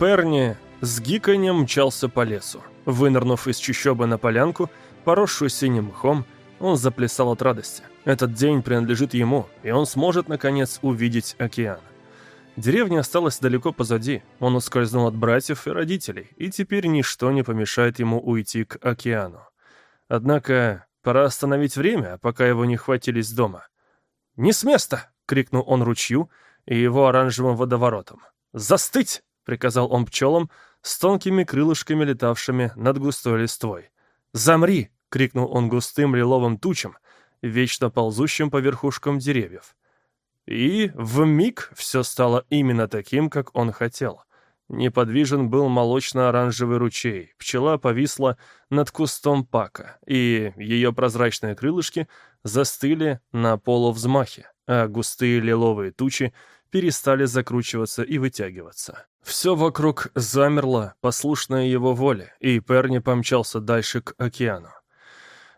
Перни с гиканьем мчался по лесу. Вынырнув из чащобы на полянку, поросшую синим мхом, он заплясал от радости. Этот день принадлежит ему, и он сможет, наконец, увидеть океан. Деревня осталась далеко позади, он ускользнул от братьев и родителей, и теперь ничто не помешает ему уйти к океану. Однако пора остановить время, пока его не хватились дома. «Не с места!» — крикнул он ручью и его оранжевым водоворотом. «Застыть!» — приказал он пчелам с тонкими крылышками, летавшими над густой листвой. «Замри!» — крикнул он густым лиловым тучам, вечно ползущим по верхушкам деревьев. И в миг все стало именно таким, как он хотел. Неподвижен был молочно-оранжевый ручей, пчела повисла над кустом пака, и ее прозрачные крылышки застыли на полувзмахе, а густые лиловые тучи перестали закручиваться и вытягиваться. Все вокруг замерло, послушное его воле, и Перни помчался дальше к океану.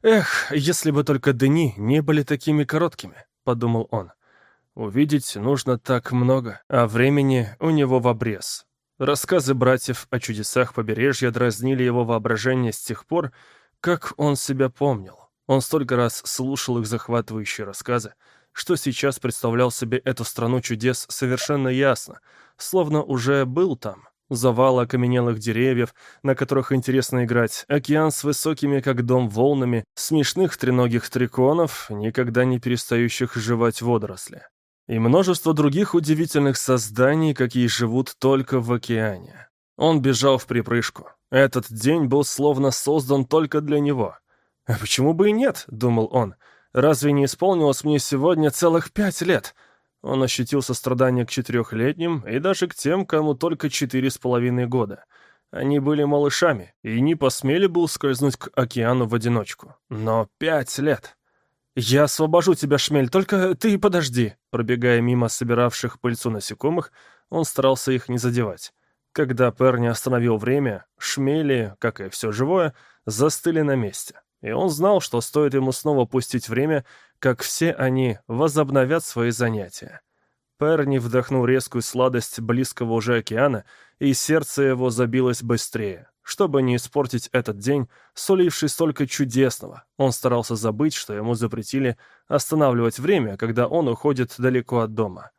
«Эх, если бы только дни не были такими короткими», — подумал он. Увидеть нужно так много, а времени у него в обрез. Рассказы братьев о чудесах побережья дразнили его воображение с тех пор, как он себя помнил. Он столько раз слушал их захватывающие рассказы, что сейчас представлял себе эту страну чудес совершенно ясно, словно уже был там. Завал окаменелых деревьев, на которых интересно играть, океан с высокими, как дом, волнами, смешных треногих триконов, никогда не перестающих жевать водоросли и множество других удивительных созданий, какие живут только в океане. Он бежал в припрыжку. Этот день был словно создан только для него. «А почему бы и нет?» — думал он. «Разве не исполнилось мне сегодня целых пять лет?» Он ощутил сострадание к четырехлетним и даже к тем, кому только четыре с половиной года. Они были малышами и не посмели бы ускользнуть к океану в одиночку. Но пять лет! «Я освобожу тебя, Шмель, только ты подожди!» Пробегая мимо собиравших пыльцу насекомых, он старался их не задевать. Когда Перни остановил время, шмели, как и все живое, застыли на месте. И он знал, что стоит ему снова пустить время, как все они возобновят свои занятия. Перни вдохнул резкую сладость близкого уже океана, и сердце его забилось быстрее. Чтобы не испортить этот день, суливший столько чудесного, он старался забыть, что ему запретили останавливать время, когда он уходит далеко от дома.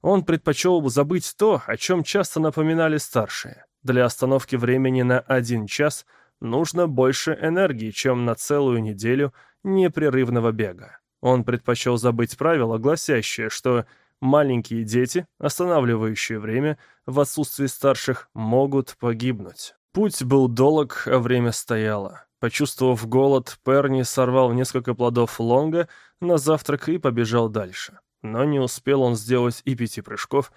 Он предпочел бы забыть то, о чем часто напоминали старшие. Для остановки времени на один час нужно больше энергии, чем на целую неделю непрерывного бега. Он предпочел забыть правило, гласящее, что маленькие дети, останавливающие время в отсутствии старших, могут погибнуть. Путь был долг, а время стояло. Почувствовав голод, Перни сорвал несколько плодов лонга на завтрак и побежал дальше. Но не успел он сделать и пяти прыжков,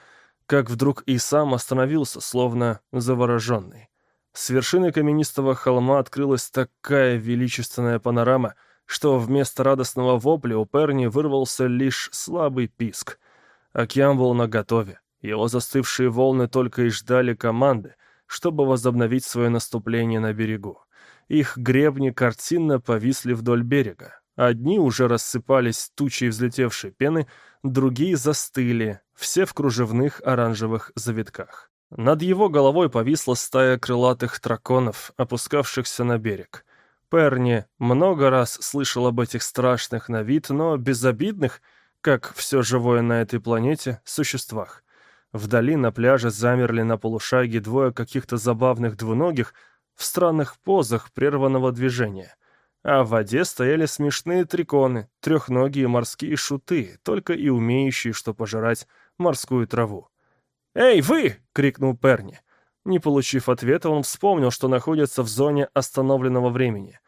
как вдруг и сам остановился, словно завороженный. С вершины каменистого холма открылась такая величественная панорама, что вместо радостного вопля у Перни вырвался лишь слабый писк. Океан был наготове. Его застывшие волны только и ждали команды, чтобы возобновить свое наступление на берегу. Их гребни картинно повисли вдоль берега. Одни уже рассыпались тучей взлетевшей пены, другие застыли, все в кружевных оранжевых завитках. Над его головой повисла стая крылатых драконов, опускавшихся на берег. Перни много раз слышал об этих страшных на вид, но безобидных, как все живое на этой планете, существах. Вдали на пляже замерли на полушаге двое каких-то забавных двуногих в странных позах прерванного движения. А в воде стояли смешные триконы, трехногие морские шуты, только и умеющие, что пожирать морскую траву. «Эй, вы!» — крикнул Перни. Не получив ответа, он вспомнил, что находится в зоне остановленного времени.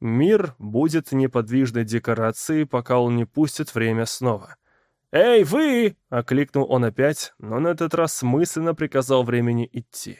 Мир будет неподвижной декорацией, пока он не пустит время снова. «Эй, вы!» — окликнул он опять, но на этот раз мысленно приказал времени идти.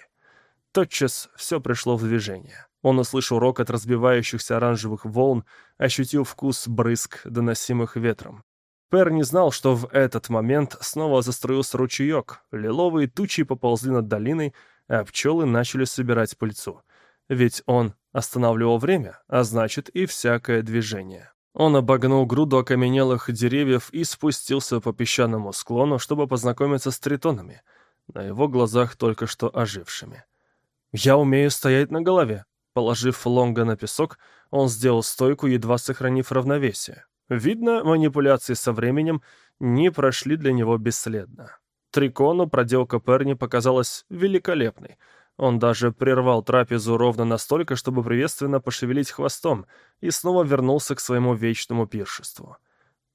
Тотчас все пришло в движение. Он услышал рокот разбивающихся оранжевых волн, ощутил вкус брызг, доносимых ветром. Пер не знал, что в этот момент снова застроился ручеек, лиловые тучи поползли над долиной, а пчелы начали собирать пыльцу. Ведь он останавливал время, а значит и всякое движение. Он обогнул груду окаменелых деревьев и спустился по песчаному склону, чтобы познакомиться с тритонами. на его глазах только что ожившими. «Я умею стоять на голове». Положив Лонга на песок, он сделал стойку, едва сохранив равновесие. Видно, манипуляции со временем не прошли для него бесследно. Трикону проделка Перни показалась великолепной. Он даже прервал трапезу ровно настолько, чтобы приветственно пошевелить хвостом, и снова вернулся к своему вечному пиршеству.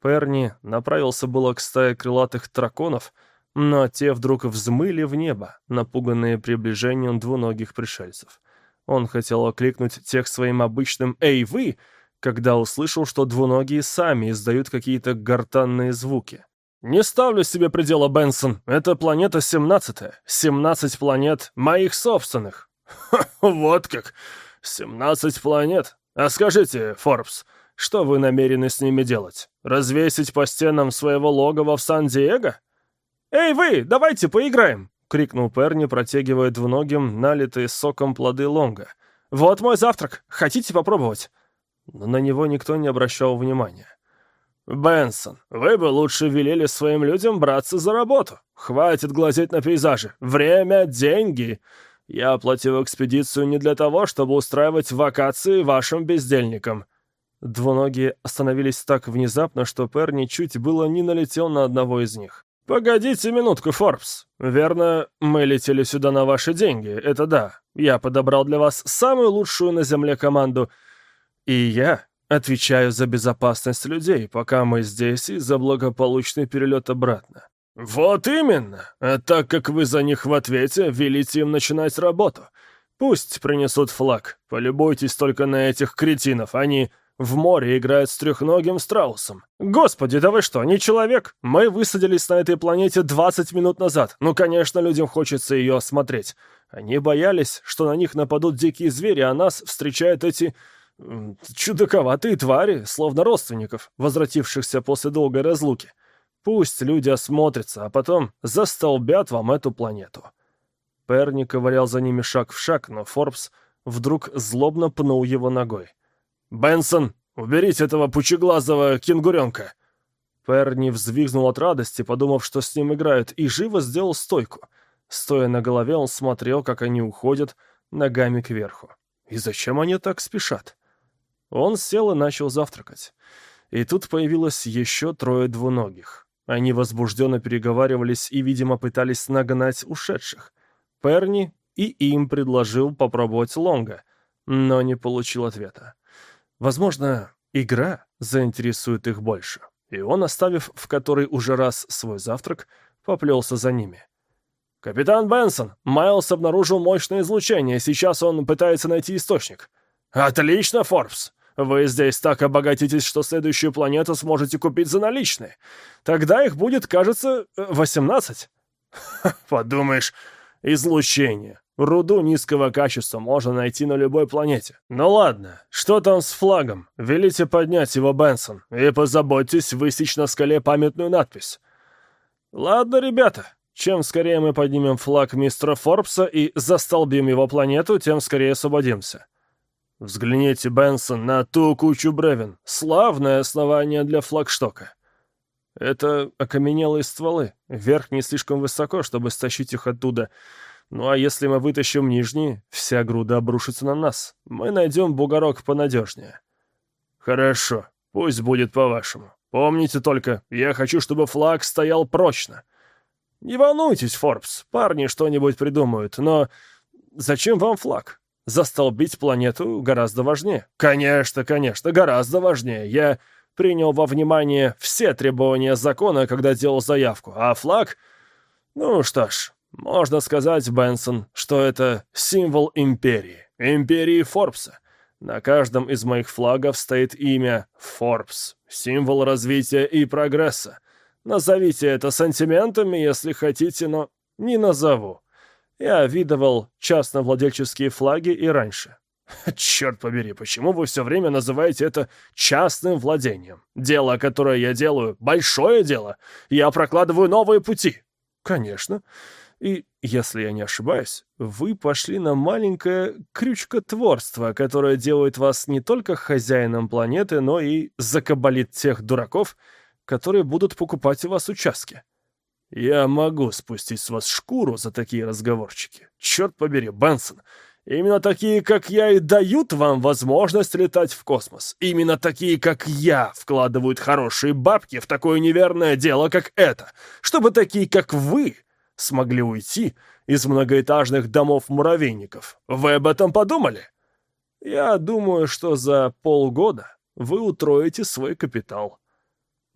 Перни направился было к стае крылатых драконов, но те вдруг взмыли в небо, напуганные приближением двуногих пришельцев. Он хотел окликнуть тех своим обычным «Эй, вы!», когда услышал, что двуногие сами издают какие-то гортанные звуки. «Не ставлю себе предела, Бенсон. Это планета 17-я. 17 планет моих собственных». вот как! 17 планет. А скажите, Форбс, что вы намерены с ними делать? Развесить по стенам своего логова в Сан-Диего? «Эй, вы, давайте поиграем!» — крикнул Перни, протягивая двуногим налитые соком плоды лонга. «Вот мой завтрак. Хотите попробовать?» Но на него никто не обращал внимания. «Бенсон, вы бы лучше велели своим людям браться за работу. Хватит глазеть на пейзажи. Время — деньги. Я оплатил экспедицию не для того, чтобы устраивать вакации вашим бездельникам». Двуногие остановились так внезапно, что Перни чуть было не налетел на одного из них. «Погодите минутку, Форбс. Верно, мы летели сюда на ваши деньги, это да. Я подобрал для вас самую лучшую на Земле команду. И я Отвечаю за безопасность людей, пока мы здесь, и за благополучный перелет обратно. Вот именно. А так как вы за них в ответе, велите им начинать работу. Пусть принесут флаг. Полюбуйтесь только на этих кретинов. Они в море играют с трехногим страусом. Господи, да вы что, не человек? Мы высадились на этой планете 20 минут назад. Ну, конечно, людям хочется ее осмотреть. Они боялись, что на них нападут дикие звери, а нас встречают эти Чудаковатые твари, словно родственников, возвратившихся после долгой разлуки. Пусть люди осмотрятся, а потом застолбят вам эту планету. Перни ковырял за ними шаг в шаг, но Форбс вдруг злобно пнул его ногой. «Бенсон, уберите этого пучеглазого кенгуренка!» Перни взвизгнул от радости, подумав, что с ним играют, и живо сделал стойку. Стоя на голове, он смотрел, как они уходят ногами кверху. И зачем они так спешат? Он сел и начал завтракать. И тут появилось еще трое двуногих. Они возбужденно переговаривались и, видимо, пытались нагнать ушедших. Перни и им предложил попробовать лонга, но не получил ответа. Возможно, игра заинтересует их больше. И он, оставив в который уже раз свой завтрак, поплелся за ними. «Капитан Бенсон, Майлз обнаружил мощное излучение, сейчас он пытается найти источник». «Отлично, Форбс! Вы здесь так обогатитесь, что следующую планету сможете купить за наличные. Тогда их будет, кажется, 18. Подумаешь, излучение. Руду низкого качества можно найти на любой планете. Ну ладно, что там с флагом? Велите поднять его, Бенсон, и позаботьтесь высечь на скале памятную надпись. Ладно, ребята, чем скорее мы поднимем флаг мистера Форбса и застолбим его планету, тем скорее освободимся. Взгляните, Бенсон, на ту кучу бревен. Славное основание для флагштока. Это окаменелые стволы. Верх не слишком высоко, чтобы стащить их оттуда. Ну а если мы вытащим нижние, вся груда обрушится на нас. Мы найдем бугорок понадежнее. Хорошо, пусть будет по-вашему. Помните только, я хочу, чтобы флаг стоял прочно. Не волнуйтесь, Форбс, парни что-нибудь придумают, но зачем вам флаг? Застолбить планету гораздо важнее. Конечно, конечно, гораздо важнее. Я принял во внимание все требования закона, когда делал заявку, а флаг... Ну что ж, можно сказать, Бенсон, что это символ империи, империи Форбса. На каждом из моих флагов стоит имя Форбс, символ развития и прогресса. Назовите это сантиментами, если хотите, но не назову. Я видывал частновладельческие флаги и раньше. Черт побери, почему вы все время называете это частным владением? Дело, которое я делаю, большое дело. Я прокладываю новые пути. Конечно. И, если я не ошибаюсь, вы пошли на маленькое крючкотворство, которое делает вас не только хозяином планеты, но и закабалит тех дураков, которые будут покупать у вас участки. Я могу спустить с вас шкуру за такие разговорчики. Черт побери, Бенсон, именно такие, как я, и дают вам возможность летать в космос. Именно такие, как я, вкладывают хорошие бабки в такое неверное дело, как это, чтобы такие, как вы, смогли уйти из многоэтажных домов-муравейников. Вы об этом подумали? Я думаю, что за полгода вы утроите свой капитал.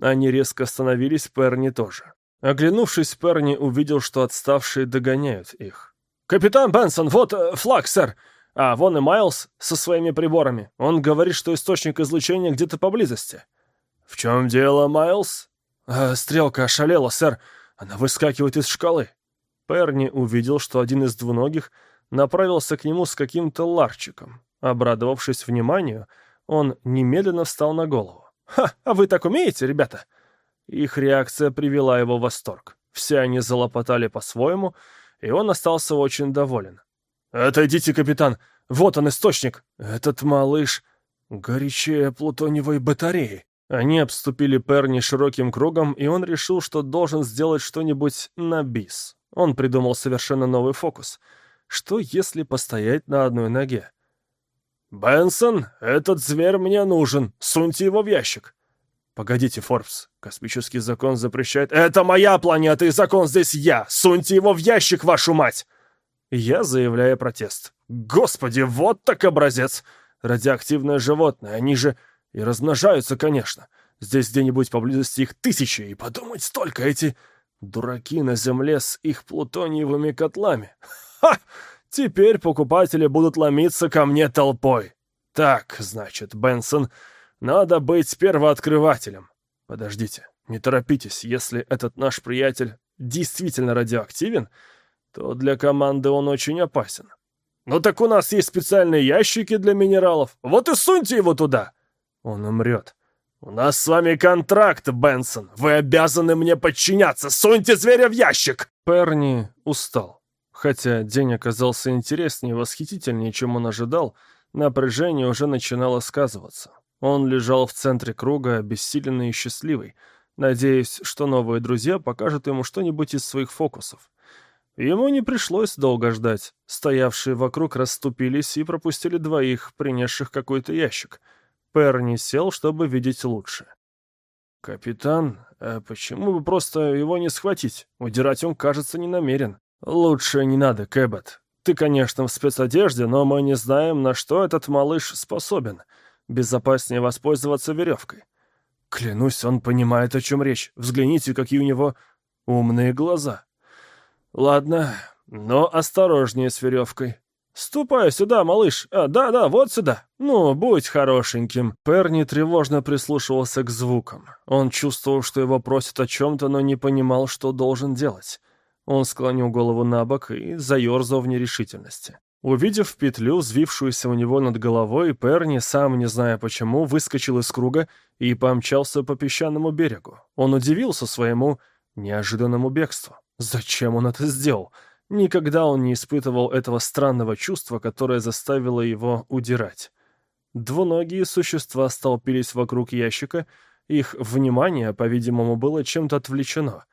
Они резко остановились, Перни тоже. Оглянувшись, Перни увидел, что отставшие догоняют их. «Капитан Бенсон, вот э, флаг, сэр! А вон и Майлз со своими приборами. Он говорит, что источник излучения где-то поблизости». «В чем дело, Майлз?» э, «Стрелка ошалела, сэр. Она выскакивает из шкалы». Перни увидел, что один из двуногих направился к нему с каким-то ларчиком. Обрадовавшись вниманию, он немедленно встал на голову. «Ха, а вы так умеете, ребята?» Их реакция привела его в восторг. Все они залопотали по-своему, и он остался очень доволен. «Отойдите, капитан! Вот он, источник! Этот малыш горячее плутониевой батареи!» Они обступили Перни широким кругом, и он решил, что должен сделать что-нибудь на бис. Он придумал совершенно новый фокус. Что, если постоять на одной ноге? «Бенсон, этот зверь мне нужен. Суньте его в ящик». «Погодите, Форбс. Космический закон запрещает...» «Это моя планета, и закон здесь я! Суньте его в ящик, вашу мать!» Я заявляю протест. «Господи, вот так образец! Радиоактивное животное, они же и размножаются, конечно. Здесь где-нибудь поблизости их тысячи, и подумать столько эти дураки на Земле с их плутониевыми котлами. Ха! Теперь покупатели будут ломиться ко мне толпой. Так, значит, Бенсон, надо быть первооткрывателем. Подождите, не торопитесь, если этот наш приятель действительно радиоактивен, то для команды он очень опасен. Ну так у нас есть специальные ящики для минералов. Вот и суньте его туда. Он умрет. У нас с вами контракт, Бенсон. Вы обязаны мне подчиняться. Суньте зверя в ящик. Перни устал. Хотя день оказался интереснее и восхитительнее, чем он ожидал, напряжение уже начинало сказываться. Он лежал в центре круга, обессиленный и счастливый, надеясь, что новые друзья покажут ему что-нибудь из своих фокусов. Ему не пришлось долго ждать. Стоявшие вокруг расступились и пропустили двоих, принесших какой-то ящик. Перни сел, чтобы видеть лучше. «Капитан, а почему бы просто его не схватить? Удирать он, кажется, не намерен». «Лучше не надо, Кэббет. Ты, конечно, в спецодежде, но мы не знаем, на что этот малыш способен. Безопаснее воспользоваться веревкой». Клянусь, он понимает, о чем речь. Взгляните, какие у него умные глаза. Ладно, но осторожнее с веревкой. «Ступай сюда, малыш! А, да-да, вот сюда! Ну, будь хорошеньким!» Перни тревожно прислушивался к звукам. Он чувствовал, что его просят о чем-то, но не понимал, что должен делать. Он склонил голову на бок и заерзал в нерешительности. Увидев петлю, взвившуюся у него над головой, Перни, сам не зная почему, выскочил из круга и помчался по песчаному берегу. Он удивился своему неожиданному бегству. Зачем он это сделал? Никогда он не испытывал этого странного чувства, которое заставило его удирать. Двуногие существа столпились вокруг ящика, их внимание, по-видимому, было чем-то отвлечено.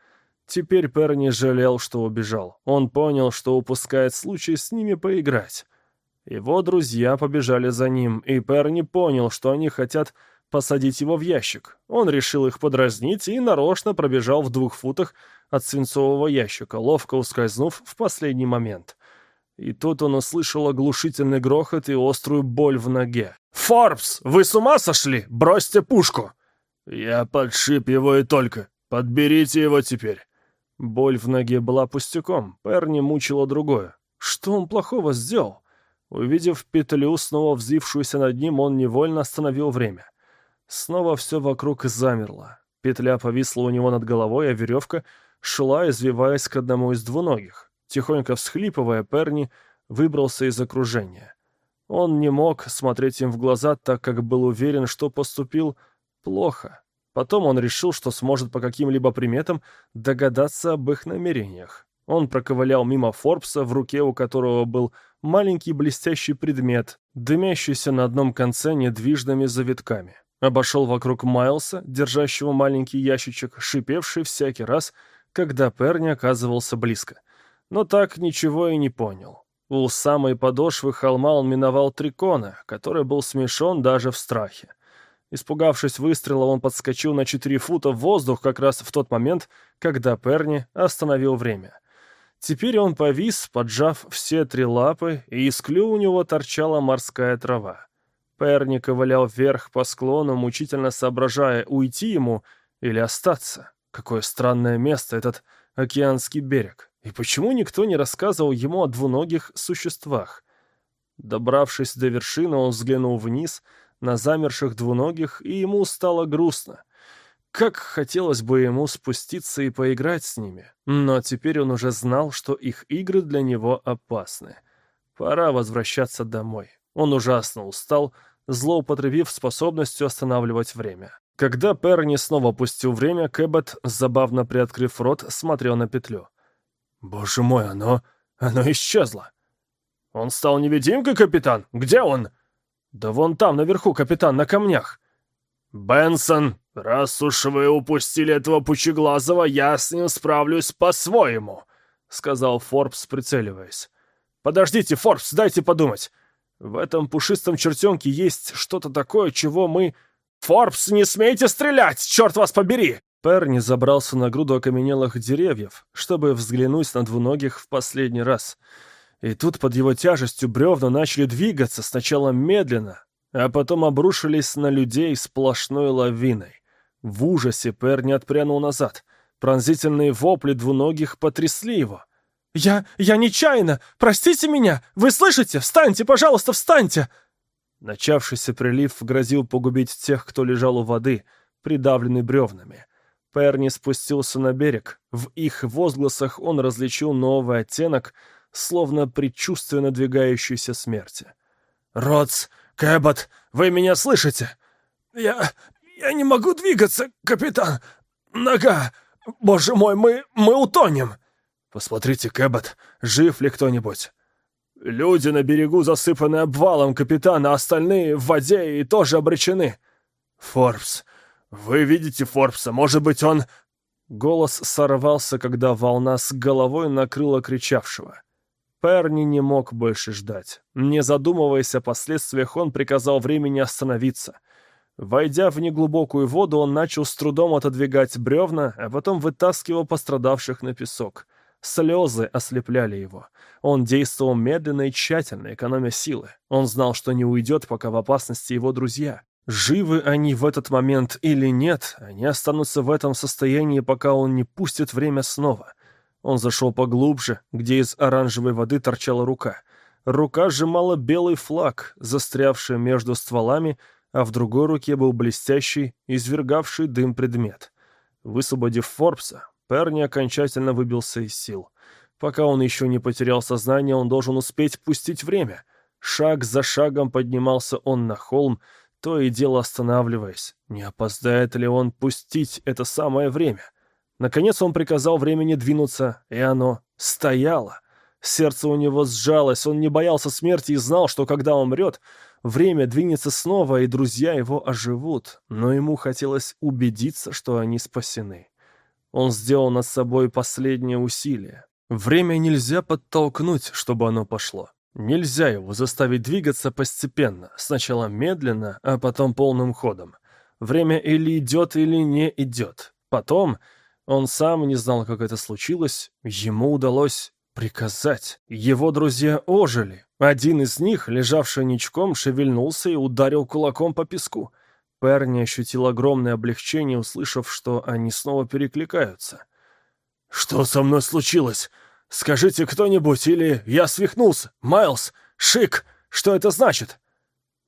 Теперь Перни жалел, что убежал. Он понял, что упускает случай с ними поиграть. Его друзья побежали за ним, и Перни понял, что они хотят посадить его в ящик. Он решил их подразнить и нарочно пробежал в двух футах от свинцового ящика, ловко ускользнув в последний момент. И тут он услышал оглушительный грохот и острую боль в ноге. «Форбс, вы с ума сошли? Бросьте пушку!» «Я подшип его и только. Подберите его теперь». Боль в ноге была пустяком, Перни мучила другое. Что он плохого сделал? Увидев петлю, снова взвившуюся над ним, он невольно остановил время. Снова все вокруг замерло. Петля повисла у него над головой, а веревка шла, извиваясь к одному из двуногих. Тихонько всхлипывая, Перни выбрался из окружения. Он не мог смотреть им в глаза, так как был уверен, что поступил плохо. Потом он решил, что сможет по каким-либо приметам догадаться об их намерениях. Он проковылял мимо Форбса, в руке у которого был маленький блестящий предмет, дымящийся на одном конце недвижными завитками. Обошел вокруг Майлса, держащего маленький ящичек, шипевший всякий раз, когда Перни оказывался близко. Но так ничего и не понял. У самой подошвы холма он миновал Трикона, который был смешон даже в страхе. Испугавшись выстрела, он подскочил на четыре фута в воздух как раз в тот момент, когда Перни остановил время. Теперь он повис, поджав все три лапы, и из клюва у него торчала морская трава. Перни ковылял вверх по склону, мучительно соображая, уйти ему или остаться. Какое странное место этот океанский берег. И почему никто не рассказывал ему о двуногих существах? Добравшись до вершины, он взглянул вниз на замерших двуногих, и ему стало грустно. Как хотелось бы ему спуститься и поиграть с ними, но теперь он уже знал, что их игры для него опасны. Пора возвращаться домой. Он ужасно устал, злоупотребив способностью останавливать время. Когда Перни снова пустил время, Кэббет, забавно приоткрыв рот, смотрел на петлю. «Боже мой, оно... оно исчезло!» «Он стал невидимкой, капитан? Где он?» «Да вон там, наверху, капитан, на камнях!» «Бенсон, раз уж вы упустили этого пучеглазого, я с ним справлюсь по-своему», — сказал Форбс, прицеливаясь. «Подождите, Форбс, дайте подумать. В этом пушистом чертенке есть что-то такое, чего мы... «Форбс, не смейте стрелять! Черт вас побери!» Перни забрался на груду окаменелых деревьев, чтобы взглянуть на двуногих в последний раз. И тут под его тяжестью бревна начали двигаться сначала медленно, а потом обрушились на людей сплошной лавиной. В ужасе Перни отпрянул назад. Пронзительные вопли двуногих потрясли его. «Я... я нечаянно! Простите меня! Вы слышите? Встаньте, пожалуйста, встаньте!» Начавшийся прилив грозил погубить тех, кто лежал у воды, придавленный бревнами. Перни спустился на берег. В их возгласах он различил новый оттенок, словно предчувствие надвигающейся смерти. «Ротс, Кэббот, вы меня слышите?» «Я... я не могу двигаться, капитан! Нога! Боже мой, мы... мы утонем!» «Посмотрите, Кэббот, жив ли кто-нибудь?» «Люди на берегу засыпаны обвалом капитана, остальные в воде и тоже обречены». «Форбс, вы видите Форбса? Может быть, он...» Голос сорвался, когда волна с головой накрыла кричавшего. Перни не мог больше ждать. Не задумываясь о последствиях, он приказал времени остановиться. Войдя в неглубокую воду, он начал с трудом отодвигать бревна, а потом вытаскивал пострадавших на песок — Слезы ослепляли его. Он действовал медленно и тщательно, экономя силы. Он знал, что не уйдет, пока в опасности его друзья. Живы они в этот момент или нет, они останутся в этом состоянии, пока он не пустит время снова. Он зашел поглубже, где из оранжевой воды торчала рука. Рука сжимала белый флаг, застрявший между стволами, а в другой руке был блестящий, извергавший дым предмет. Высвободив Форбса, Перни окончательно выбился из сил. Пока он еще не потерял сознание, он должен успеть пустить время. Шаг за шагом поднимался он на холм, то и дело останавливаясь. Не опоздает ли он пустить это самое время? Наконец он приказал времени двинуться, и оно стояло. Сердце у него сжалось, он не боялся смерти и знал, что когда умрет, время двинется снова, и друзья его оживут, но ему хотелось убедиться, что они спасены. Он сделал над собой последнее усилие. Время нельзя подтолкнуть, чтобы оно пошло. Нельзя его заставить двигаться постепенно, сначала медленно, а потом полным ходом. Время или идет, или не идет. Потом, он сам не знал, как это случилось, ему удалось приказать. Его друзья ожили. Один из них, лежавший ничком, шевельнулся и ударил кулаком по песку. Перни ощутил огромное облегчение, услышав, что они снова перекликаются. «Что со мной случилось? Скажите кто-нибудь, или я свихнулся? Майлз? Шик? Что это значит?»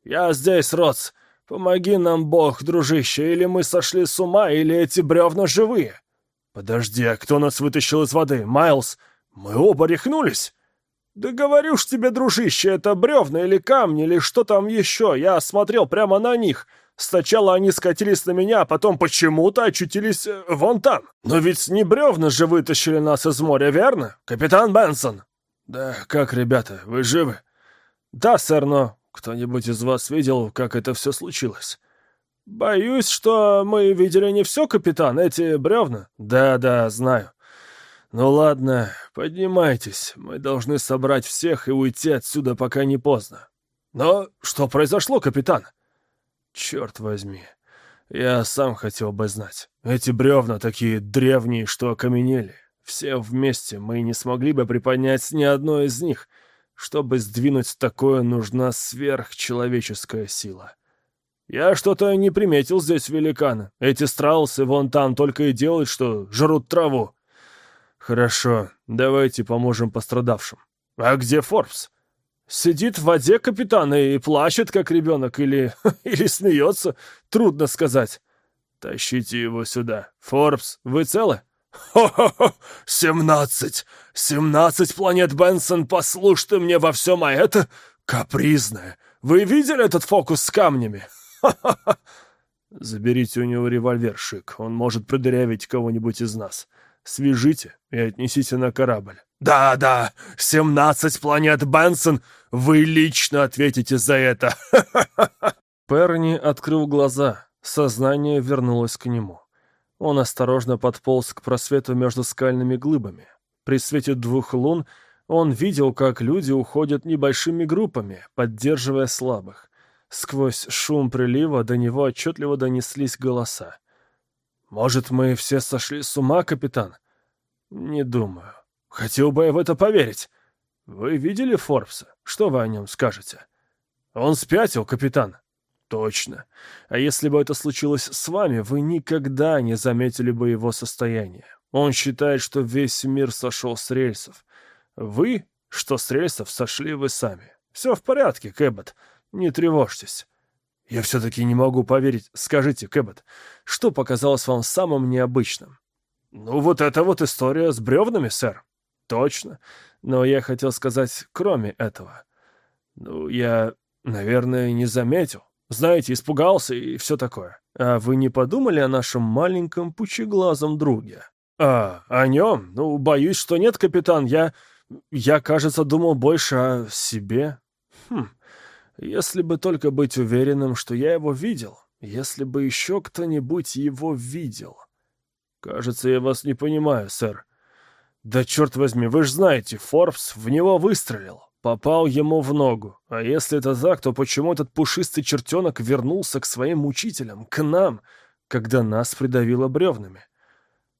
«Я здесь, Роц. Помоги нам, Бог, дружище, или мы сошли с ума, или эти бревна живые». «Подожди, а кто нас вытащил из воды? Майлз? Мы оба рехнулись?» «Да говорю ж тебе, дружище, это бревна или камни, или что там еще. Я смотрел прямо на них. Сначала они скатились на меня, а потом почему-то очутились э, вон там. Но ведь не бревна же вытащили нас из моря, верно, капитан Бенсон?» «Да как, ребята, вы живы?» «Да, сэр, но кто-нибудь из вас видел, как это все случилось?» «Боюсь, что мы видели не все, капитан, эти бревна». «Да-да, знаю. Ну ладно, поднимайтесь. Мы должны собрать всех и уйти отсюда, пока не поздно. Но что произошло, капитан? Черт возьми. Я сам хотел бы знать. Эти бревна такие древние, что окаменели. Все вместе мы не смогли бы приподнять ни одно из них. Чтобы сдвинуть такое, нужна сверхчеловеческая сила. Я что-то не приметил здесь великана. Эти страусы вон там только и делают, что жрут траву. Хорошо, давайте поможем пострадавшим. А где Форбс? Сидит в воде капитан и плачет, как ребенок, или... или смеется, трудно сказать. Тащите его сюда. Форбс, вы целы? «Хо-хо-хо! Семнадцать! Семнадцать планет Бенсон, послушай ты мне во всем, а это капризное. Вы видели этот фокус с камнями? Ха-ха-ха!» «Заберите у него револьвер, Шик. Он может продырявить кого-нибудь из нас. Свяжите и отнесите на корабль». «Да-да, семнадцать планет Бенсон! Вы лично ответите за это!» Перни открыл глаза. Сознание вернулось к нему. Он осторожно подполз к просвету между скальными глыбами. При свете двух лун он видел, как люди уходят небольшими группами, поддерживая слабых. Сквозь шум прилива до него отчетливо донеслись голоса. «Может, мы все сошли с ума, капитан?» «Не думаю. Хотел бы я в это поверить. Вы видели Форбса? Что вы о нем скажете?» «Он спятил, капитан. Точно. А если бы это случилось с вами, вы никогда не заметили бы его состояние. Он считает, что весь мир сошел с рельсов. Вы, что с рельсов, сошли вы сами. Все в порядке, Кэббот. Не тревожьтесь. Я все-таки не могу поверить. Скажите, Кэббот, что показалось вам самым необычным? Ну, вот эта вот история с бревнами, сэр. Точно. Но я хотел сказать, кроме этого. Ну, я, наверное, не заметил. Знаете, испугался и все такое. А вы не подумали о нашем маленьком пучеглазом друге? А, о нем? Ну, боюсь, что нет, капитан. Я... Я, кажется, думал больше о себе. Хм... Если бы только быть уверенным, что я его видел. Если бы еще кто-нибудь его видел. Кажется, я вас не понимаю, сэр. Да черт возьми, вы же знаете, Форбс в него выстрелил. Попал ему в ногу. А если это так, то почему этот пушистый чертенок вернулся к своим мучителям, к нам, когда нас придавило бревнами?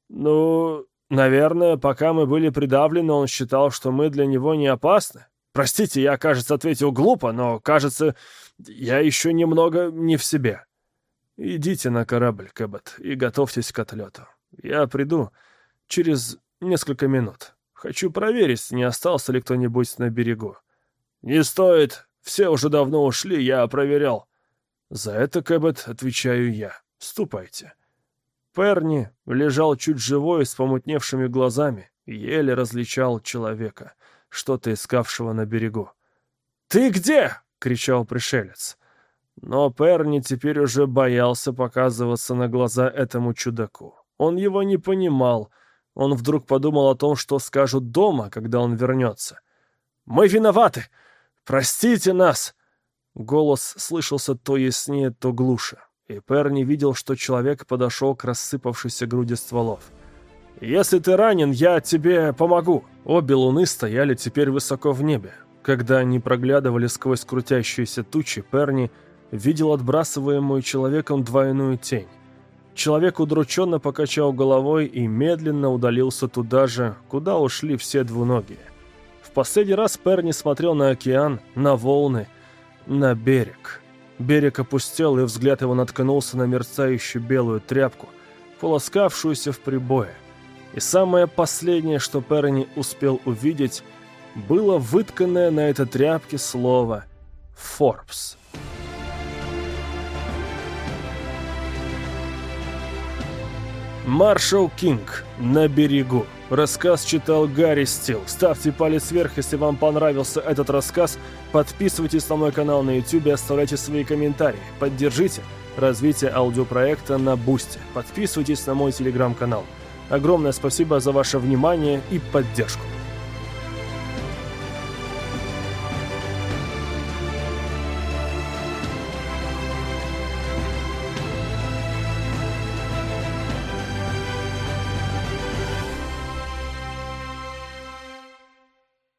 Ну, наверное, пока мы были придавлены, он считал, что мы для него не опасны. Простите, я, кажется, ответил глупо, но, кажется, я еще немного не в себе. Идите на корабль, Кэббот, и готовьтесь к отлету. Я приду через несколько минут. Хочу проверить, не остался ли кто-нибудь на берегу. Не стоит. Все уже давно ушли, я проверял. За это, Кэббет, отвечаю я. Ступайте. Перни лежал чуть живой, с помутневшими глазами, еле различал человека, что-то искавшего на берегу. «Ты где?» — кричал пришелец. Но Перни теперь уже боялся показываться на глаза этому чудаку. Он его не понимал, он вдруг подумал о том, что скажут дома, когда он вернется. «Мы виноваты! Простите нас!» Голос слышался то яснее, то глуше, и Перни видел, что человек подошел к рассыпавшейся груди стволов. «Если ты ранен, я тебе помогу!» Обе луны стояли теперь высоко в небе. Когда они проглядывали сквозь крутящиеся тучи, Перни видел отбрасываемую человеком двойную тень. Человек удрученно покачал головой и медленно удалился туда же, куда ушли все двуногие. В последний раз Перни смотрел на океан, на волны, на берег. Берег опустел, и взгляд его наткнулся на мерцающую белую тряпку, полоскавшуюся в прибое. И самое последнее, что Перни успел увидеть, было вытканное на этой тряпке слово «Форбс». Маршал Кинг. На берегу. Рассказ читал Гарри Стил. Ставьте палец вверх, если вам понравился этот рассказ. Подписывайтесь на мой канал на YouTube и оставляйте свои комментарии. Поддержите развитие аудиопроекта на Бусте. Подписывайтесь на мой телеграм-канал. Огромное спасибо за ваше внимание и поддержку.